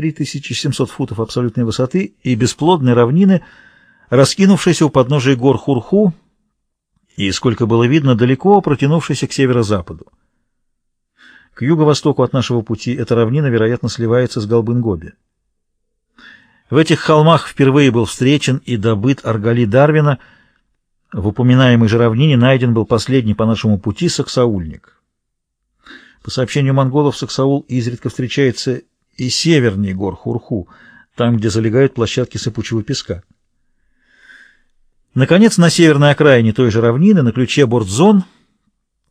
3700 футов абсолютной высоты и бесплодной равнины, раскинувшейся у подножия гор Хурху и, сколько было видно, далеко протянувшейся к северо-западу. К юго-востоку от нашего пути эта равнина, вероятно, сливается с Голбын-Гоби. В этих холмах впервые был встречен и добыт Аргали Дарвина. В упоминаемой же равнине найден был последний по нашему пути саксаульник. По сообщению монголов, Саксаул изредка встречается и севернее гор Хурху, там, где залегают площадки сыпучего песка. Наконец, на северной окраине той же равнины, на ключе Бортзон,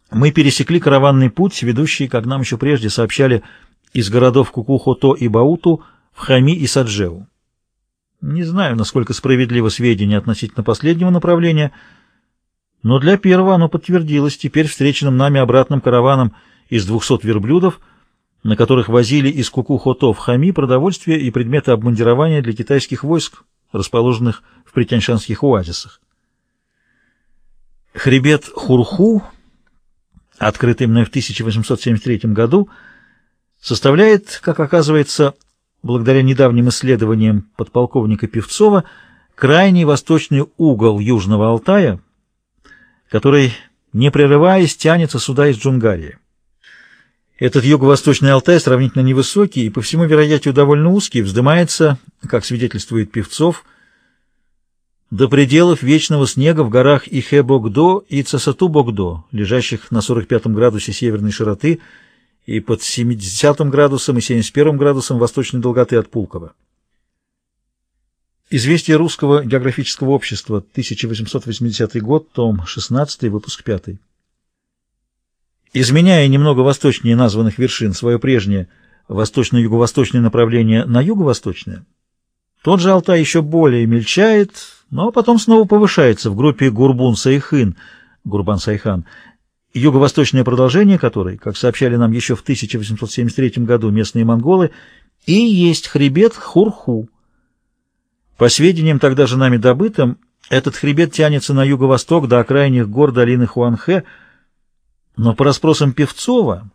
мы пересекли караванный путь, ведущий, как нам еще прежде сообщали, из городов Кукухото и Бауту в Хами и Саджеу. Не знаю, насколько справедливо сведения относительно последнего направления, но для первого оно подтвердилось теперь встреченным нами обратным караваном из 200 верблюдов, на которых возили из Кукухото в Хами продовольствие и предметы обмундирования для китайских войск, расположенных в притяньшанских оазисах. Хребет Хурху, открытый мной в 1873 году, составляет, как оказывается, благодаря недавним исследованиям подполковника Певцова, крайний восточный угол Южного Алтая, который, не прерываясь, тянется сюда из Джунгарии. Этот юго-восточный Алтай сравнительно невысокий и, по всему вероятию, довольно узкий, вздымается, как свидетельствует Певцов, до пределов вечного снега в горах Ихе-Богдо и Цасату-Богдо, лежащих на 45 градусе северной широты и под 70 градусом и 71 градусом восточной долготы от Пулково. Известия Русского географического общества, 1880 год, том 16, выпуск 5. Изменяя немного восточнее названных вершин свое прежнее восточно-юго-восточное направление на юго-восточное, тот же Алтай еще более мельчает, но потом снова повышается в группе Гурбун-Сайхын, Гурбан-Сайхан, юго-восточное продолжение которой, как сообщали нам еще в 1873 году местные монголы, и есть хребет Хурху. По сведениям тогда же нами добытым, этот хребет тянется на юго-восток до окраинных гор долины Хуанхэ, но по расспросам Певцова,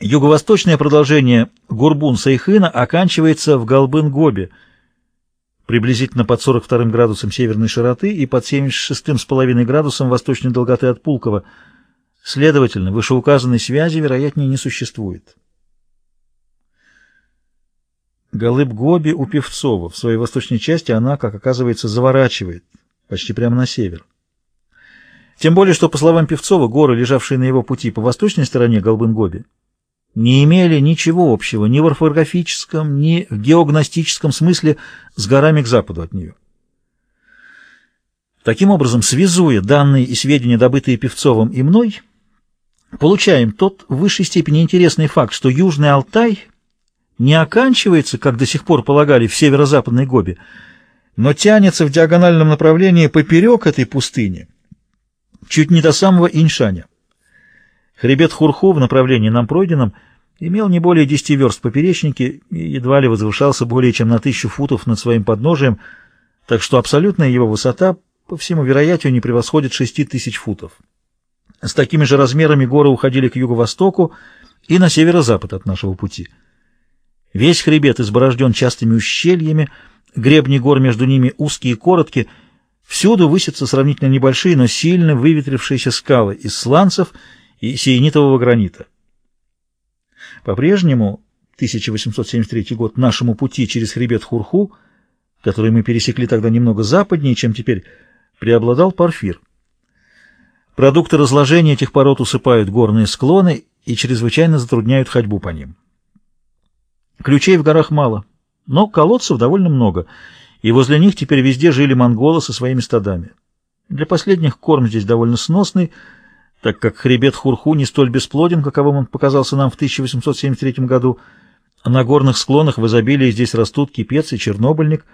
юго-восточное продолжение Гурбун-Сайхына оканчивается в Галбын-Гобе, приблизительно под 42 градусом северной широты и под 76,5 градусом восточной долготы от Пулково. Следовательно, вышеуказанной связи, вероятнее, не существует. Галыб-Гоби у Певцова. В своей восточной части она, как оказывается, заворачивает почти прямо на север. Тем более, что, по словам Певцова, горы, лежавшие на его пути по восточной стороне Голбын-Гоби, не имели ничего общего ни в орфографическом, ни в геогностическом смысле с горами к западу от нее. Таким образом, связуя данные и сведения, добытые Певцовым и мной, получаем тот в высшей степени интересный факт, что Южный Алтай не оканчивается, как до сих пор полагали, в северо-западной Гоби, но тянется в диагональном направлении поперек этой пустыни, чуть не до самого Иньшаня. Хребет Хурху в направлении нам пройденном имел не более 10 верст поперечники и едва ли возвышался более чем на тысячу футов над своим подножием, так что абсолютная его высота, по всему вероятию, не превосходит 6 тысяч футов. С такими же размерами горы уходили к юго-востоку и на северо-запад от нашего пути. Весь хребет изборожден частыми ущельями, гребни гор между ними узкие и короткие, Всюду высятся сравнительно небольшие, но сильно выветрившиеся скалы из сланцев и сиенитового гранита. По-прежнему, 1873 год, нашему пути через хребет Хурху, который мы пересекли тогда немного западнее, чем теперь, преобладал порфир. Продукты разложения этих пород усыпают горные склоны и чрезвычайно затрудняют ходьбу по ним. Ключей в горах мало, но колодцев довольно много — и возле них теперь везде жили монголы со своими стадами. Для последних корм здесь довольно сносный, так как хребет Хурху не столь бесплоден, каковым он показался нам в 1873 году. На горных склонах в изобилии здесь растут кипец и чернобыльник,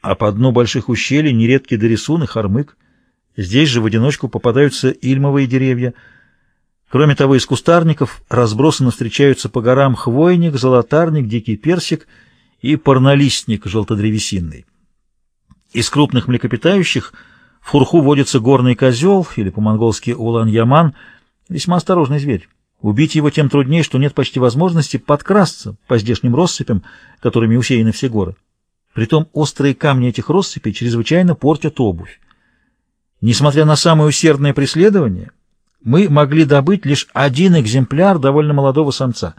а по дну больших ущелий нередки дорисун и хормык. Здесь же в одиночку попадаются ильмовые деревья. Кроме того, из кустарников разбросанно встречаются по горам хвойник, золотарник, дикий персик и парнолистник желтодревесинный. Из крупных млекопитающих в Хурху водится горный козел, или по-монголски улан-яман, весьма осторожный зверь. Убить его тем труднее, что нет почти возможности подкрасться по здешним россыпям, которыми усеяны все горы. Притом острые камни этих россыпей чрезвычайно портят обувь. Несмотря на самое усердное преследование, мы могли добыть лишь один экземпляр довольно молодого самца.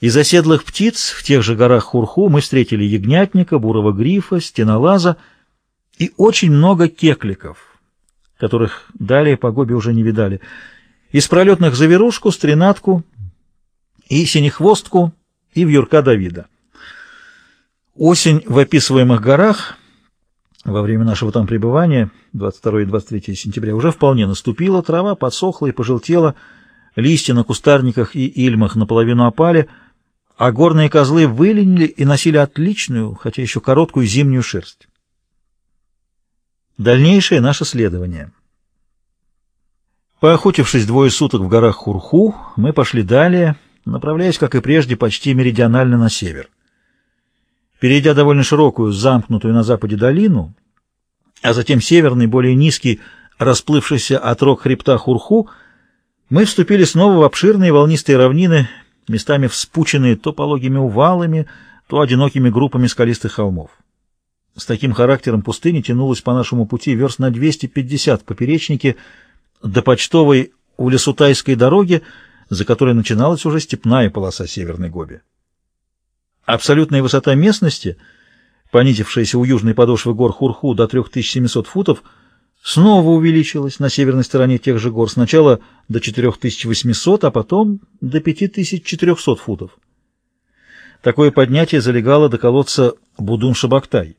Из оседлых птиц в тех же горах Хурху мы встретили ягнятника, бурого грифа, стенолаза и очень много кекликов, которых далее по гобе уже не видали. Из пролетных заверушку, стренатку и синехвостку и вьюрка Давида. Осень в описываемых горах во время нашего там пребывания, 22 и 23 сентября, уже вполне наступила, трава подсохла и пожелтела, листья на кустарниках и ильмах наполовину опали, а горные козлы выленили и носили отличную, хотя еще короткую зимнюю шерсть. Дальнейшее наше следование. Поохотившись двое суток в горах Хурху, мы пошли далее, направляясь, как и прежде, почти меридионально на север. Перейдя довольно широкую, замкнутую на западе долину, а затем северный, более низкий, расплывшийся отрог хребта Хурху, мы вступили снова в обширные волнистые равнины, местами вспученные то пологими увалами, то одинокими группами скалистых холмов. С таким характером пустыни тянулась по нашему пути верст на 250 поперечнике до почтовой Улесутайской дороги, за которой начиналась уже степная полоса Северной Гоби. Абсолютная высота местности, понизившаяся у южной подошвы гор Хурху до 3700 футов, снова увеличилась на северной стороне тех же гор сначала до 4800, а потом до 5400 футов. Такое поднятие залегало до колодца Будун-Шабактай,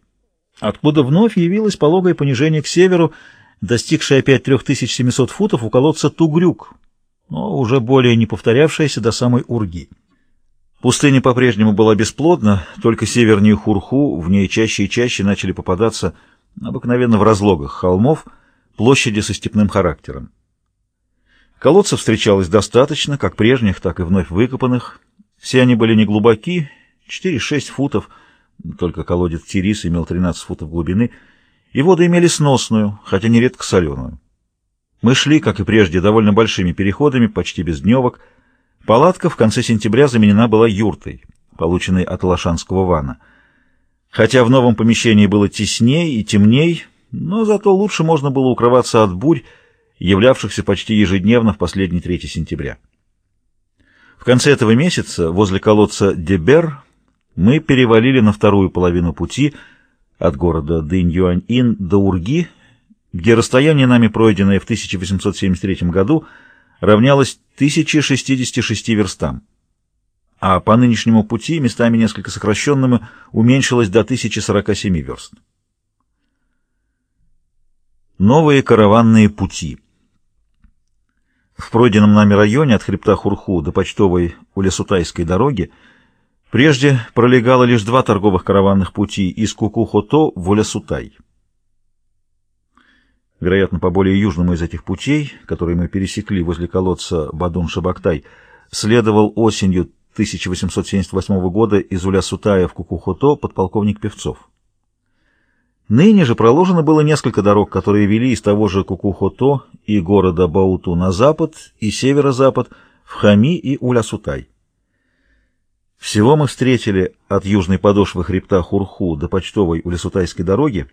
откуда вновь явилось пологое понижение к северу, достигшее опять 3700 футов у колодца Тугрюк, но уже более не повторявшееся до самой Урги. Пустыня по-прежнему была бесплодна, только севернее Хурху в ней чаще и чаще начали попадаться обыкновенно в разлогах холмов площади со степным характером. Колодцев встречалось достаточно, как прежних, так и вновь выкопанных. Все они были неглубоки, 4-6 футов, только колодец Тирис имел 13 футов глубины, и воду имели сносную, хотя нередко соленую. Мы шли, как и прежде, довольно большими переходами, почти без дневок, Палатка в конце сентября заменена была юртой, полученной от Лошанского вана. Хотя в новом помещении было тесней и темней, но зато лучше можно было укрываться от бурь, являвшихся почти ежедневно в последний 3 сентября. В конце этого месяца возле колодца Дебер мы перевалили на вторую половину пути от города Дынь-Юань-Ин до Урги, где расстояние нами пройденное в 1873 году равнялось 1066 верстам, а по нынешнему пути, местами несколько сокращенному, уменьшилось до 1047 верст. Новые караванные пути В пройденном нами районе от хребта Хурху до почтовой Улесутайской дороги прежде пролегало лишь два торговых караванных пути из Кукухото в Улесутай. Вероятно, по более южному из этих путей, которые мы пересекли возле колодца Бадун-Шабактай, следовал осенью 1878 года из Уля-Сутая в Кукухото подполковник Певцов. Ныне же проложено было несколько дорог, которые вели из того же Кукухото и города Бауту на запад и северо-запад в Хами и Уля-Сутай. Всего мы встретили от южной подошвы хребта Хурху до почтовой Улясутайской дороги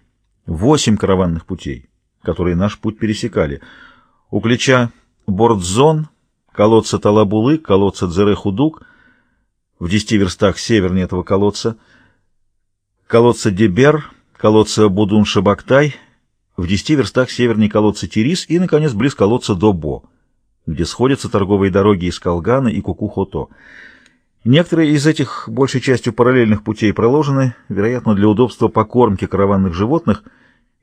восемь караванных путей которые наш путь пересекали. У Клича Бордзон, колодца Талабулы, колодца Дзере-Худук, в десяти верстах севернее этого колодца, колодца Дебер, колодца Будун-Шабактай, в десяти верстах севернее колодца Тирис и, наконец, близ колодца Добо, где сходятся торговые дороги из Калгана и Кукухото. Некоторые из этих, большей частью параллельных путей проложены, вероятно, для удобства покормки караванных животных –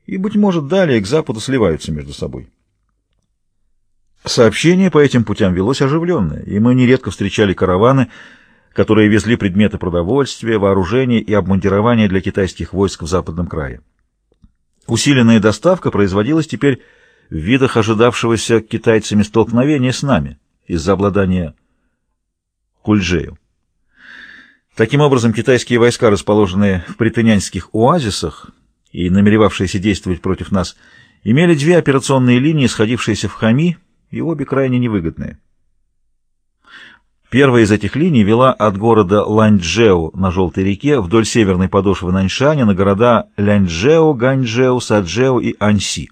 и, быть может, далее к западу сливаются между собой. Сообщение по этим путям велось оживленное, и мы нередко встречали караваны, которые везли предметы продовольствия, вооружения и обмундирования для китайских войск в западном крае. Усиленная доставка производилась теперь в видах ожидавшегося китайцами столкновения с нами из-за обладания Кульджею. Таким образом, китайские войска, расположенные в притынянских оазисах, и намеревавшиеся действовать против нас, имели две операционные линии, сходившиеся в Хами, и обе крайне невыгодные. Первая из этих линий вела от города Ланчжэу на Желтой реке вдоль северной подошвы Наньшаня на города Ляньчжэу, Ганьчжэу, Саджэу и Аньси.